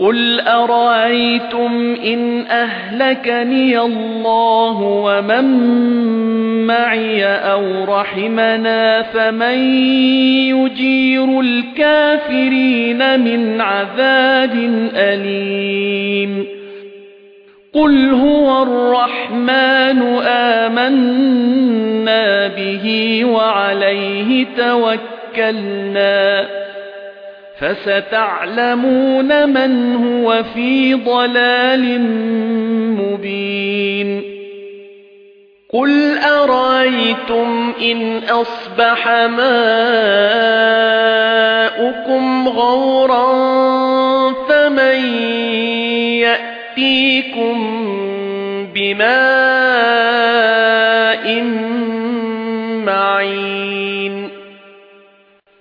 قُلْ أَرَأَيْتُمْ إِنْ أَهْلَكَنِيَ اللَّهُ وَمَن مَّعِيَ أَوْ رَحِمَنَا فَمَن يُجِيرُ الْكَافِرِينَ مِنْ عَذَابٍ أَلِيمٍ قُلْ هُوَ الرَّحْمَنُ آمَنَّا بِهِ وَعَلَيْهِ تَوَكَّلْنَا فَسَتَعْلَمُونَ مَنْ هُوَ فِي ضَلَالٍ مُبِينٍ. قُلْ أَرَأَيْتُمْ إِنْ أَصْبَحَ مَاؤُكُمْ غَوْرًا فَمَن يَأْتِيكُم بِمَاءٍ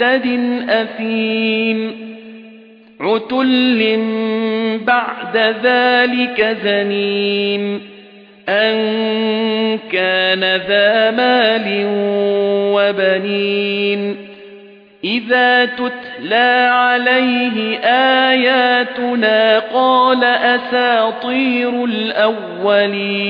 مُعْتَدٍ أَثِيمٍ عُتُلٍّ بَعْدَ ذَلِكَ زَنِيمٍ أَن كَانَ ذَا مَالٍ وَبَنِينَ إِذَا تُتْلَى عَلَيْهِ آيَاتُنَا قَالَ أَسَاطِيرُ الْأَوَّلِينَ